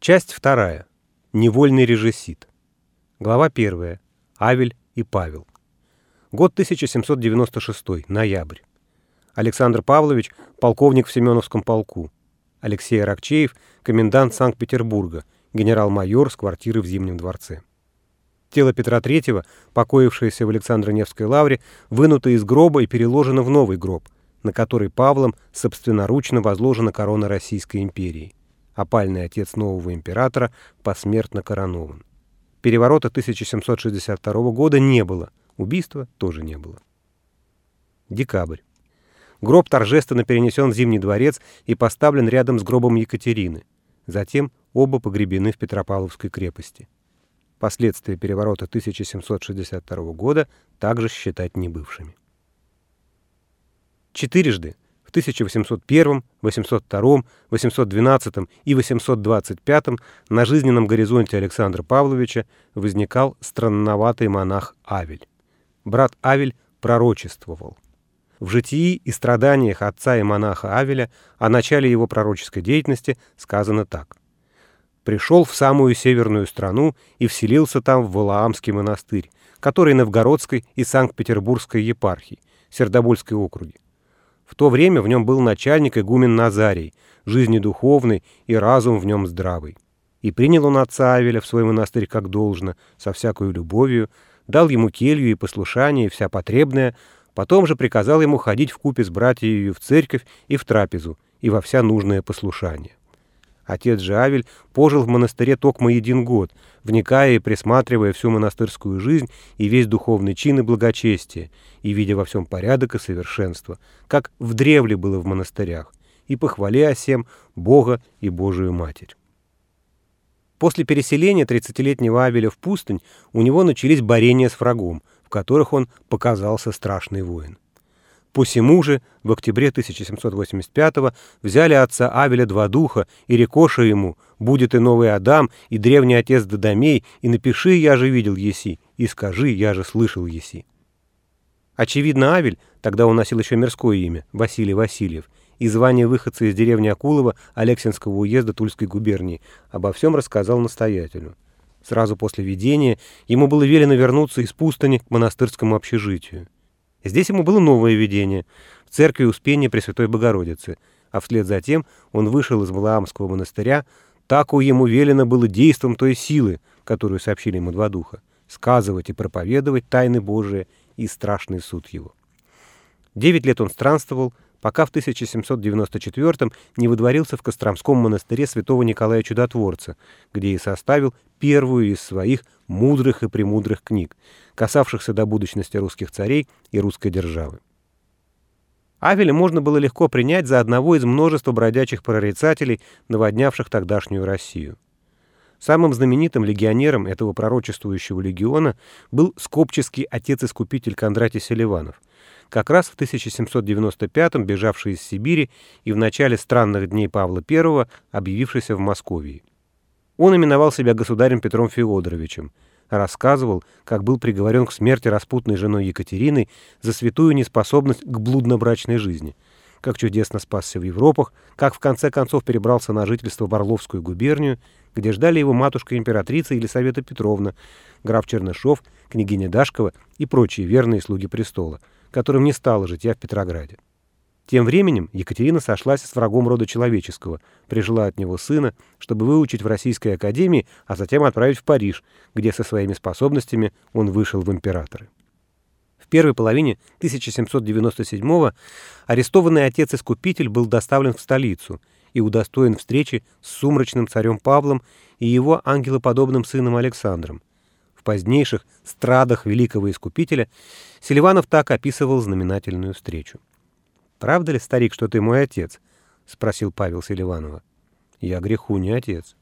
Часть вторая. Невольный режиссит. Глава первая. Авель и Павел. Год 1796. Ноябрь. Александр Павлович – полковник в Семеновском полку. Алексей Аракчеев – комендант Санкт-Петербурга, генерал-майор с квартиры в Зимнем дворце. Тело Петра III, покоившееся в Александро-Невской лавре, вынуто из гроба и переложено в новый гроб, на который Павлом собственноручно возложена корона Российской империи. Опальный отец нового императора посмертно коронован. Переворота 1762 года не было, убийства тоже не было. Декабрь. Гроб торжественно перенесен в Зимний дворец и поставлен рядом с гробом Екатерины. Затем оба погребены в Петропавловской крепости. Последствия переворота 1762 года также считать небывшими. Четырежды в 1801, 802, 812 и 825 на жизненном горизонте Александра Павловича возникал странноватый монах Авель. Брат Авель пророчествовал. В житии и страданиях отца и монаха Авеля о начале его пророческой деятельности сказано так пришел в самую северную страну и вселился там в Валаамский монастырь, который Новгородской и Санкт-Петербургской епархии, Сердобольской округи. В то время в нем был начальник игумен Назарий, жизнедуховный и разум в нем здравый. И принял он отца Авеля в свой монастырь как должно, со всякою любовью, дал ему келью и послушание, и вся потребная, потом же приказал ему ходить в купе с братьями в церковь и в трапезу, и во вся нужное послушание. Отец же Авель пожил в монастыре токмо един год, вникая и присматривая всю монастырскую жизнь и весь духовный чин и благочестие, и видя во всем порядок и совершенство, как в древле было в монастырях, и похвали о сем Бога и Божию Матерь. После переселения 30-летнего Авеля в пустынь у него начались борения с врагом, в которых он показался страшный воин. Посему же в октябре 1785 взяли отца Авеля два духа, и рекоша ему, будет и новый Адам, и древний отец Дадамей, и напиши, я же видел еси, и скажи, я же слышал еси. Очевидно, Авель, тогда он носил еще мирское имя, Василий Васильев, и звание выходца из деревни Акулова Алексинского уезда Тульской губернии, обо всем рассказал настоятелю. Сразу после видения ему было велено вернуться из пустыни к монастырскому общежитию. Здесь ему было новое видение в церкви Успения Пресвятой Богородицы, а вслед за тем он вышел из Валаамского монастыря, так у ему велено было действом той силы, которую сообщили ему два духа, сказывать и проповедовать тайны Божии и страшный суд его. Девять лет он странствовал, пока в 1794 не выдворился в Костромском монастыре святого Николая Чудотворца, где и составил первую из своих мудрых и премудрых книг, касавшихся до будущности русских царей и русской державы. Авеля можно было легко принять за одного из множества бродячих прорицателей, наводнявших тогдашнюю Россию. Самым знаменитым легионером этого пророчествующего легиона был скопческий отец-искупитель Кондратий Селиванов – как раз в 1795-м бежавший из Сибири и в начале странных дней Павла I объявившийся в Москве. Он именовал себя государем Петром Феодоровичем, рассказывал, как был приговорен к смерти распутной женой Екатерины за святую неспособность к блудно-брачной жизни, как чудесно спасся в Европах, как в конце концов перебрался на жительство в Орловскую губернию, где ждали его матушка-императрица Елисавета Петровна, граф Чернышов, княгиня Дашкова и прочие верные слуги престола – которым не стало житья в Петрограде. Тем временем Екатерина сошлась с врагом рода человеческого, прижила от него сына, чтобы выучить в Российской академии, а затем отправить в Париж, где со своими способностями он вышел в императоры. В первой половине 1797-го арестованный отец-искупитель был доставлен в столицу и удостоен встречи с сумрачным царем Павлом и его ангелоподобным сыном Александром, в позднейших страдах великого искупителя Селиванов так описывал знаменательную встречу. «Правда ли, старик, что ты мой отец?» — спросил Павел Селиванова. «Я греху не отец».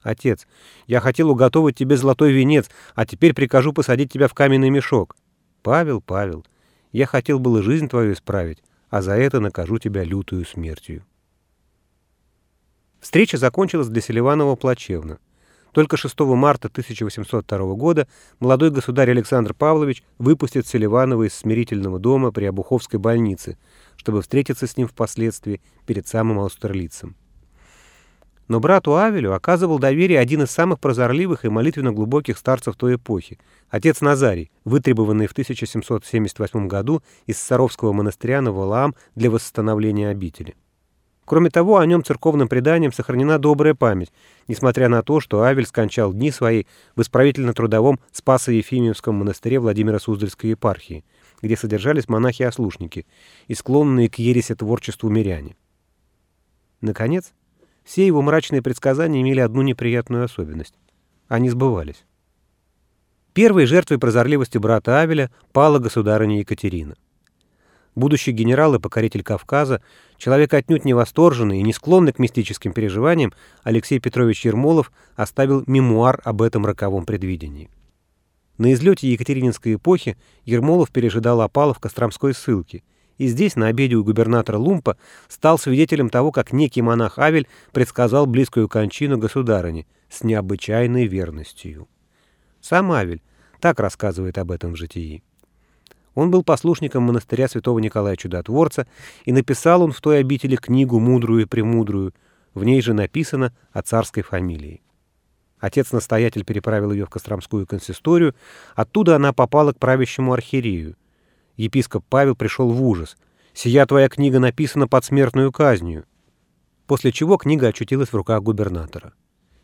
«Отец, я хотел уготовить тебе золотой венец, а теперь прикажу посадить тебя в каменный мешок». «Павел, Павел, я хотел было жизнь твою исправить, а за это накажу тебя лютую смертью». Встреча закончилась для Селиванова плачевно. Только 6 марта 1802 года молодой государь Александр Павлович выпустит Селиванова из смирительного дома при Обуховской больнице, чтобы встретиться с ним впоследствии перед самым Аустерлицем. Но брату Авелю оказывал доверие один из самых прозорливых и молитвенно глубоких старцев той эпохи, отец Назарий, вытребованный в 1778 году из Саровского монастыря на Валаам для восстановления обители. Кроме того, о нем церковным преданием сохранена добрая память, несмотря на то, что Авель скончал дни свои в исправительно-трудовом Спасо-Ефимиевском монастыре Владимира Суздальской епархии, где содержались монахи-ослушники и склонные к ересе творчеству миряне. Наконец, все его мрачные предсказания имели одну неприятную особенность. Они сбывались. Первой жертвой прозорливости брата Авеля пала государыня Екатерина. Будущий генерал и покоритель Кавказа, человек отнюдь не восторженный и не склонный к мистическим переживаниям, Алексей Петрович Ермолов оставил мемуар об этом роковом предвидении. На излете Екатерининской эпохи Ермолов пережидал опала в Костромской ссылке, и здесь, на обеде у губернатора Лумпа, стал свидетелем того, как некий монах Авель предсказал близкую кончину государыни с необычайной верностью. Сам Авель так рассказывает об этом в житии. Он был послушником монастыря святого Николая Чудотворца, и написал он в той обители книгу «Мудрую и премудрую», в ней же написано о царской фамилии. Отец-настоятель переправил ее в Костромскую консисторию, оттуда она попала к правящему архиерею. Епископ Павел пришел в ужас. «Сия твоя книга написана под смертную казнью». После чего книга очутилась в руках губернатора.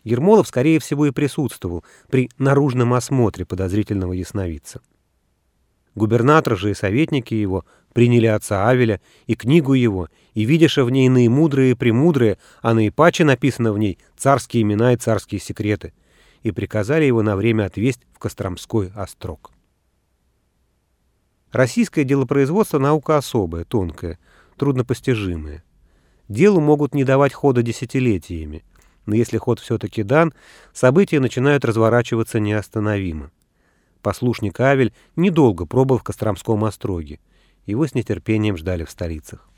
Ермолов, скорее всего, и присутствовал при наружном осмотре подозрительного ясновидца. Губернатор же и советники его приняли отца Авеля и книгу его, и, видяша в ней наимудрые и премудрые, а наипаче написано в ней царские имена и царские секреты, и приказали его на время отвесть в Костромской острог. Российское делопроизводство – наука особая, тонкая, труднопостижимая. Делу могут не давать хода десятилетиями, но если ход все-таки дан, события начинают разворачиваться неостановимо. Послушник Авель недолго пробыл в Костромском остроге. Его с нетерпением ждали в столицах.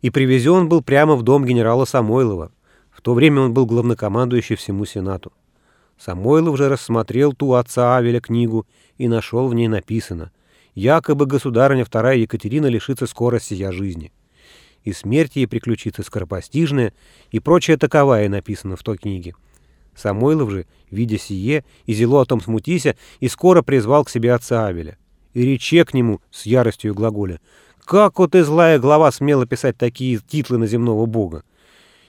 И привезен был прямо в дом генерала Самойлова. В то время он был главнокомандующий всему Сенату. Самойлов же рассмотрел ту отца Авеля книгу и нашел в ней написано «Якобы государыня вторая Екатерина лишится скоро сия жизни» и смерть ей приключится скоропостижная, и прочее таковая написано в той книге. Самойлов же, видя сие, и зело о том смутися, и скоро призвал к себе отца Авеля. И рече к нему с яростью глаголя, «Как вот и злая глава смела писать такие титлы на земного бога?»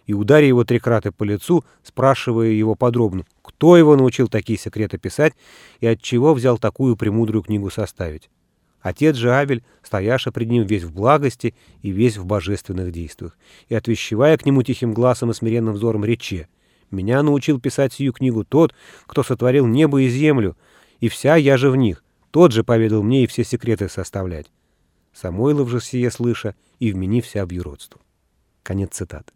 И ударя его три краты по лицу, спрашивая его подробно, кто его научил такие секреты писать и от чего взял такую премудрую книгу составить. Отец же Авель, стояша пред ним весь в благости и весь в божественных действиях, и, отвещевая к нему тихим глазом и смиренным взором, рече — меня научил писать сию книгу тот, кто сотворил небо и землю, и вся я же в них. Тот же поведал мне и все секреты составлять. Самойлов же сие слыша, и вмени вся в юродство. Конец цитаты.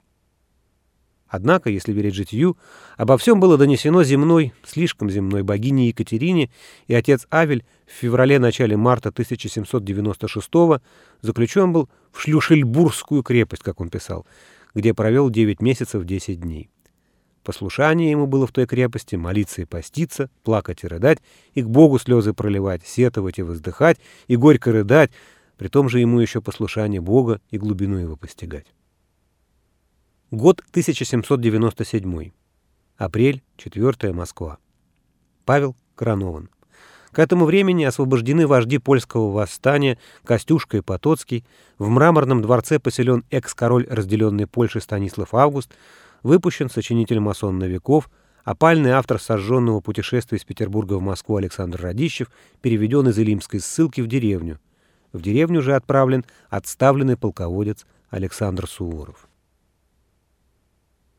Однако, если верить житию, обо всем было донесено земной, слишком земной богине Екатерине, и отец Авель в феврале-начале марта 1796 заключен был в Шлюшельбургскую крепость, как он писал, где провел 9 месяцев 10 дней. Послушание ему было в той крепости молиться и поститься, плакать и рыдать, и к Богу слезы проливать, сетовать и воздыхать, и горько рыдать, при том же ему еще послушание Бога и глубину его постигать. Год 1797. Апрель, 4 Москва. Павел коронован. К этому времени освобождены вожди польского восстания Костюшка и Потоцкий, в мраморном дворце поселен экс-король разделенной Польши Станислав Август, выпущен сочинитель масон новиков, опальный автор сожженного путешествия из Петербурга в Москву Александр Радищев переведен из Илимской ссылки в деревню. В деревню же отправлен отставленный полководец Александр Суворов.